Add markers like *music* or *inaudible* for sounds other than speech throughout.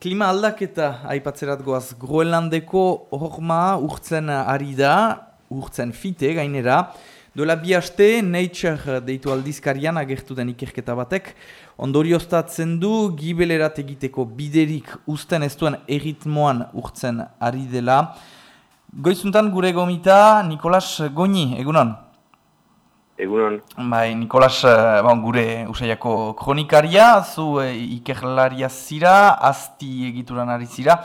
klima aldaketa aipatzerat goaz, Groenlandeko horma urtzen ari da, urtzen fite gainera, Dola bi haste, Nature deitu aldizkarian agertu den ikerketa batek, ondorioztatzen du gibelerat egiteko biderik usten ez duen erritmoan urtzen ari dela. Goizuntan gure gomita, Nikolas Goni, egunon? Egunon. Bai, Nikolas, eh, bon, gure usaiako kronikaria, zu e, ikerlaria zira, azti egituran ari zira,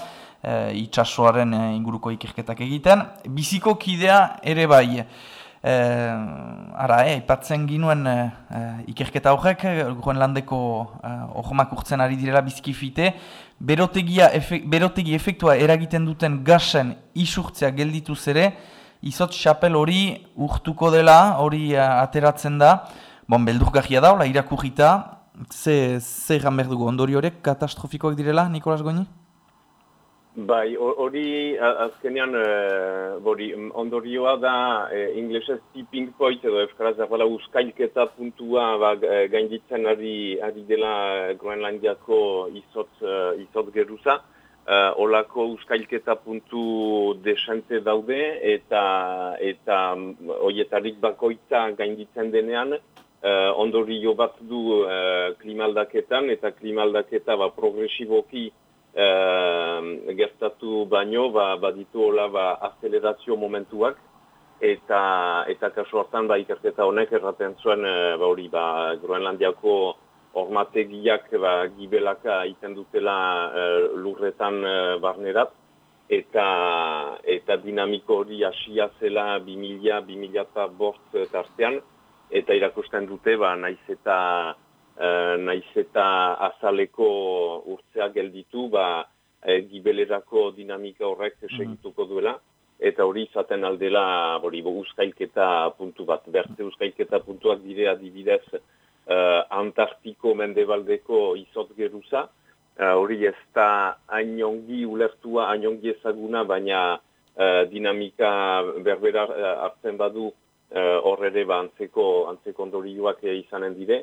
e, itxasoaren inguruko ikerketak egiten. Biziko kidea ere bai, e, ara, e, ipatzen ginuen e, ikerketa horrek, guen landeko e, urtzen ari direla bizkifite, berotegia berotegi efektua eragiten duten gasen isurtzea gelditu zere, izot xapel hori urtuko dela, hori uh, ateratzen da, bon, beldurgahia da, hola, irakurrita, ze, ze egan behar dugu, ondori horrek katastrofikoak direla, Nikolas Goini? Bai, hori azkenean hori ondorioa da e, inglesez tipping point edo euskaraz da uskailketa puntua ba, gainditzen ari, ari dela Groenlandiako izot, izot geruza uh, olako uskailketa puntu desente daude eta eta hoietarik bakoitza gainditzen denean uh, ondorio bat du uh, klimaldaketan eta klimaldaketa ba, progresiboki uh, gertatu baino ba, baditu hola ba, azelerazio momentuak eta eta kasu hartan ba, ikerketa honek erraten zuen uh, ba, hori ba, Groenlandiako ormategiak ba, gibelaka iten dutela uh, lurretan uh, barnerat, eta, eta dinamiko hori asia zela 2000-2000 eta bort tartean, eta irakusten dute ba, naiz eta uh, naiz eta azaleko urtzea gelditu, ba, uh, gibelerako dinamika horrek mm segituko duela, eta hori izaten aldela hori uzkailketa puntu bat, berte uzkailketa puntuak dire adibidez, uh, Antartiko mendebaldeko izot geruza, uh, hori ez da ainongi ulertua, ainongi ezaguna, baina uh, dinamika berbera hartzen badu hor ere ba antzeko, antzeko ondorioak izanen dire.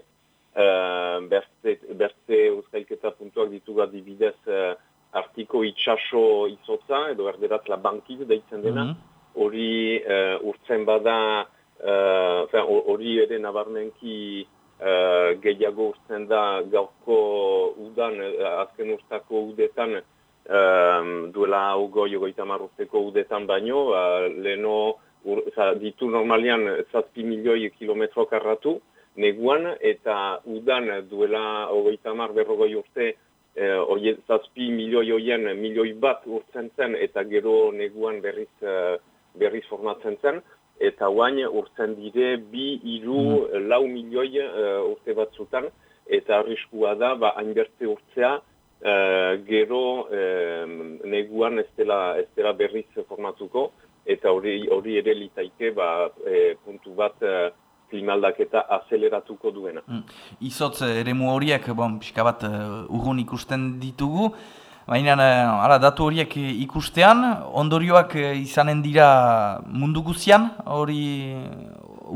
Uh, bertze, bertze euskailketa puntuak dituga dibidez uh, artiko itxaso izotza, edo erderat la bankiz deitzen dena, mhm. hori uh, urtzen bada, hori uh, ere nabarmenki uh, gehiago urtzen da gaurko udan, uh, azken urtako udetan, um, duela ugoi ogoita marruzteko udetan baino, uh, leheno ur, ditu normalian zazpi milioi kilometro karratu, neguan, eta udan duela ogoita mar berrogoi urte, Uh, oie, zazpi milioi oien milioi bat urtzen zen eta gero neguan berriz, uh, berriz formatzen zen eta guain urtzen dire bi iru mm. lau milioi uh, urte batzutan, eta arriskua da, ba, hainbertze urtzea, uh, gero uh, neguan ez dela, ez dela berriz formatuko, eta hori, hori ere litaike ba, e, puntu bat uh, klimaldaketa azeleratuko duena. Mm. Izotz ere horiek, bon, pixka bat uh, urrun ikusten ditugu, Baina, eh, ala, datu horiek ikustean, ondorioak eh, izanen dira mundu guzian, hori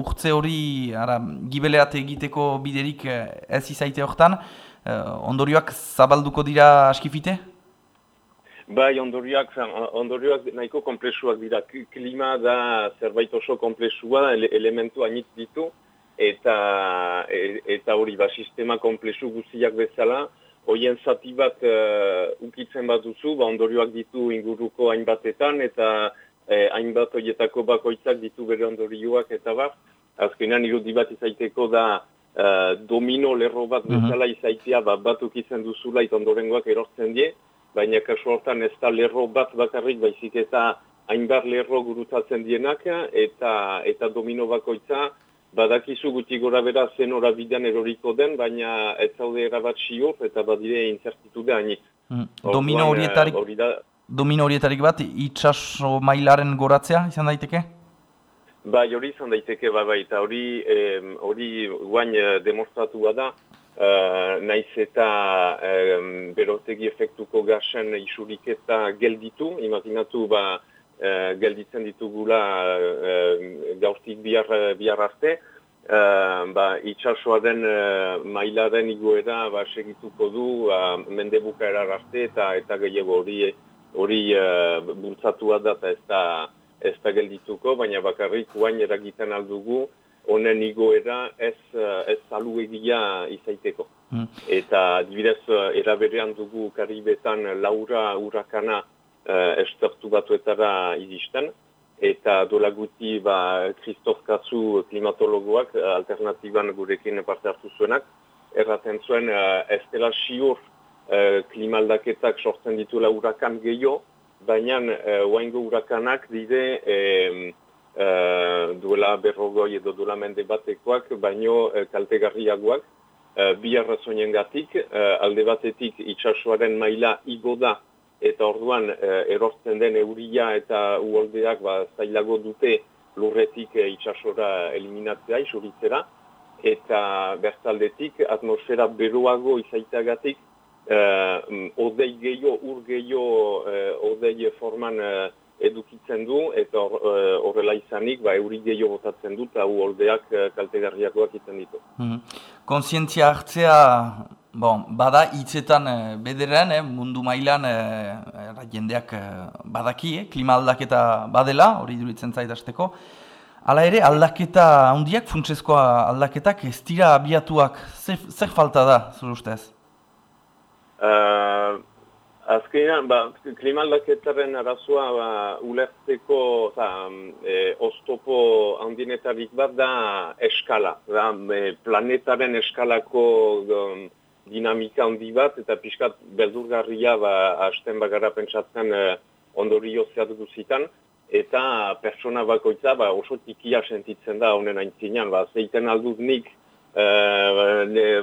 urtze hori ara, gibeleat egiteko biderik eh, ez izaite horretan, ondorioak zabalduko dira askifite? Bai, ondorioak, ondorioak nahiko komplexuak dira. Klima da zerbait oso komplexua, ele, elementu anitz ditu, eta, e, eta hori, ba, sistema komplexu guziak bezala, hoien zati bat uh, ukitzen bat duzu, ba ondorioak ditu inguruko hainbatetan, eta eh, hainbat horietako bakoitzak ditu bere ondorioak eta bat. Azkenean irudi bat izaiteko da uh, domino lerro bat mhm. bezala izaitea ba, bat ukitzen duzula eta ondorengoak erortzen die, baina kasu hortan ez da lerro bat bakarrik baizik eta hainbat lerro gurutatzen dienak, eta, eta domino bakoitza Badakizu guti gora bera zen bidean eroriko den, baina ez zaude erabat siop eta badire inzertitude hainit. Mm. Domino eh, domino horietarik bat, itxaso mailaren goratzea izan daiteke? Bai, hori izan daiteke, bai, bai, eta hori, hori guain eh, demonstratu da, uh, naiz eta um, berotegi efektuko gasen isurik eta gelditu, imaginatu, ba, uh, gelditzen ditugula uh, gaurtik bihar, bihar arte, uh, ba, itxasoaren uh, mailaren igoera ba, segituko du uh, mendebuka erararte eta eta gehiago hori hori uh, bultzatua da eta ez da, ez da geldituko, baina bakarrik guain eragiten aldugu honen igoera ez, ez salu egia izaiteko. Mm. Eta dibidez eraberean dugu karibetan laura urakana uh, estertu batuetara izisten, eta dola guti ba, Christoph Katsu klimatologoak uh, alternatiban gurekin parte hartu zuenak, erraten zuen uh, ez dela siur uh, klimaldaketak sortzen ditula urakan gehiago, baina uh, urakanak dide eh, uh, duela berrogoi edo duela mende batekoak, baino uh, kaltegarriagoak, uh, bi arrazoinen gatik, uh, alde batetik itxasuaren maila igo da, eta orduan uh, erortzen den euria eta uoldeak ba, zailago dute lurretik uh, itxasora eliminatzea, isuritzera, eta bertaldetik atmosfera beroago izaitagatik, uh, odei gehiago, ur gehiago, uh, odei forman edukitzen du. Eta eh, horrela izanik ba euri gehiago botatzen du eta uoldeak uh, kaltegarriakoak izan ditu. Mm Konsientzia hartzea bon, bada hitzetan uh, bederen mundu mailan uh, jendeak badaki eh, klima aldaketa badela hori duritzen zaitazteko. Hala ere aldaketa handiak funtsezkoa aldaketak ez dira abiatuak zer, zer falta da zure ustez? Azkenean, ba, klimaldaketaren arazoa ba, ulertzeko ta, e, oztopo handinetarik bat da eskala. Da, e, planetaren eskalako um, dinamika handi bat, eta pixkat beldurgarria ba, hasten bagara pentsatzen e, ondorio zehat duzitan, eta pertsona bakoitza ba, oso tikia sentitzen da honen aintzinean. Ba, zeiten aldut nik e,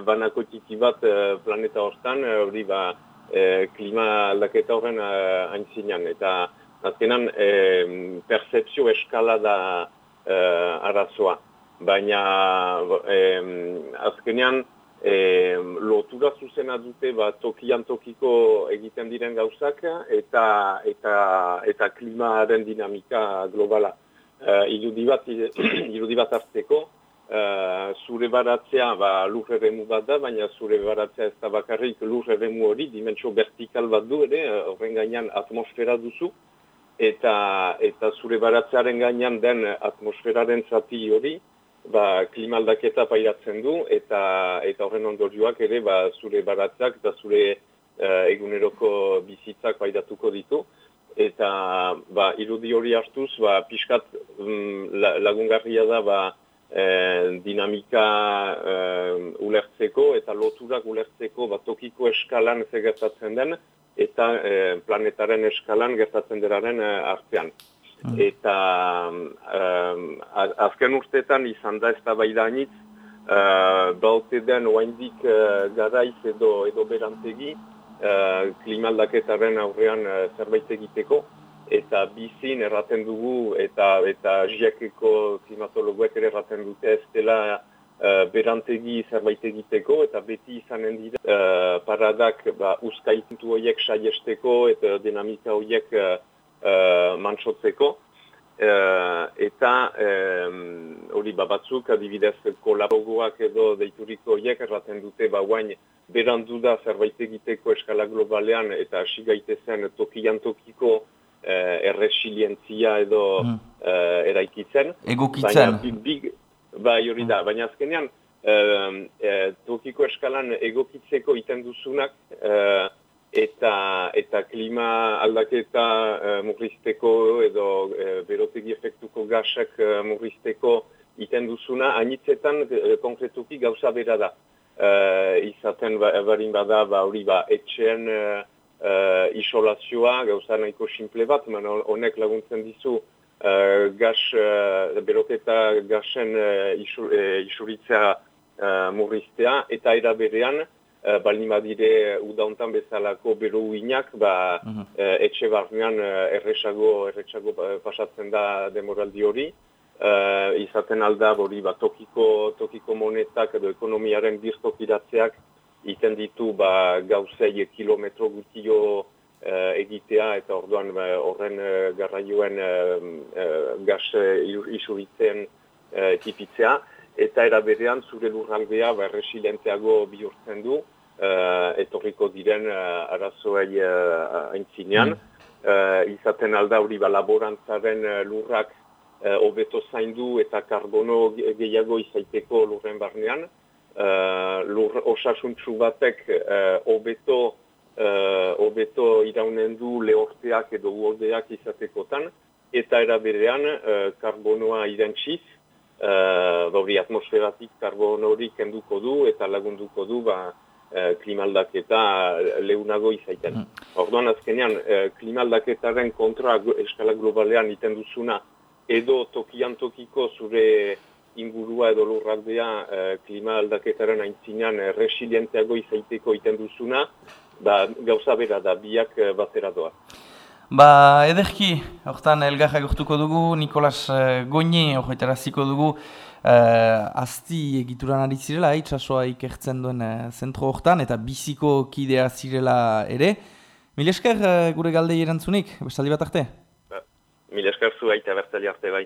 banako tiki bat e, planeta hortan, e, hori ba, e, klima aldaketa horren uh, hain Eta azkenan e, percepzio eskala da e, arazoa. Baina e, azkenean e, lotura zuzena dute ba, tokian tokiko egiten diren gauzak eta eta eta klimaren dinamika globala. Uh, *clears throat* irudi bat hartzeko, Uh, zure baratzea ba, lur erremu bat da, baina zure baratzea ez da bakarrik lur erremu hori, dimentsio vertikal bat du ere, horren gainean atmosfera duzu, eta eta zure baratzearen gainean den atmosferaren zati hori, ba, klimaldaketa pairatzen du, eta eta horren ondorioak ere ba, zure baratzeak eta zure uh, eguneroko bizitzak pairatuko ditu, eta ba, irudi hori hartuz, ba, pixkat mm, lagungarria da, ba, e, dinamika e, ulertzeko eta loturak ulertzeko bat tokiko eskalan ze gertatzen den eta e, planetaren eskalan gertatzen deraren e, artean. Mm. Eta e, azken urteetan izan da ez da bai da anitz, e, baute den oaindik e, garaiz edo, edo berantegi e, klimaldaketaren aurrean e, zerbait egiteko eta bizin erraten dugu eta eta jiakeko klimatologoek ere erraten dute ez dela uh, berantegi zerbait egiteko eta beti izanen dira uh, paradak ba, uskaitintu horiek saiesteko eta dinamika horiek uh, uh, mantsotzeko. Uh, eta hori um, batzuk adibidez kolabogoak edo deituriko horiek erraten dute ba guain berandu da zerbait egiteko eskala globalean eta hasi gaitezen tokian tokiko eh, erresilientzia edo mm. eh, eraikitzen. Egokitzen. Bai hori da, mm. baina azkenean eh, tokiko eskalan egokitzeko iten duzunak eta, eta klima aldaketa eh, murrizteko edo eh, berotegi efektuko gasak eh, murrizteko iten duzuna, hainitzetan eh, konkretuki gauza bera da. Eh, izaten ba, barin bada, ba, hori ba, etxean eh, uh, isolazioa, gauza nahiko simple bat, man honek laguntzen dizu uh, gas, uh, beroketa gasen uh, isuritzea uh, murriztea, eta eraberean, Uh, baldin badire udauntan bezalako beru inak, ba, uh etxe barnean uh, erresago, erresago pasatzen da demoraldi hori. Uh, izaten alda, hori ba, tokiko, tokiko monetak edo ekonomiaren birtokiratzeak iten ditu ba, gauzei kilometro gutio uh, egitea eta orduan ba, horren uh, garraioen uh, gas uh, isuritzen uh, tipitzea. eta eraberean zure lurraldea ba, resilienteago bihurtzen du, etorriko diren uh, arazoei uh, aintzinean. Mm. izaten alda hori ba, laborantzaren lurrak hobeto zaindu eta karbono gehiago izaiteko lurren barnean. Uh, lur osasuntzu batek hobeto uh, hobeto iraunen du lehorteak edo uoldeak izatekotan, eta eraberean uh, karbonoa irentsiz, uh, atmosferatik karbono hori kenduko du eta lagunduko du ba, uh, klimaldaketa lehunago izaiten. Mm. Orduan azkenean, uh, klimaldaketaren kontra eskala globalean iten duzuna, edo tokian tokiko zure ingurua edo lurraldea uh, klima aldaketaren aintzinean resilienteago izaiteko iten duzuna, ba, gauza bera da, biak batera doa. Ba, ederki, hortan elgarra gortuko dugu, Nikolas Goñi, ziko dugu, azti egituran ari zirela, itxasoa ikertzen duen uh, zentro hortan, eta biziko kidea zirela ere. Mil esker uh, gure galdei erantzunik, bestaldi bat arte? Ba, mil esker zu aita bertali arte bai.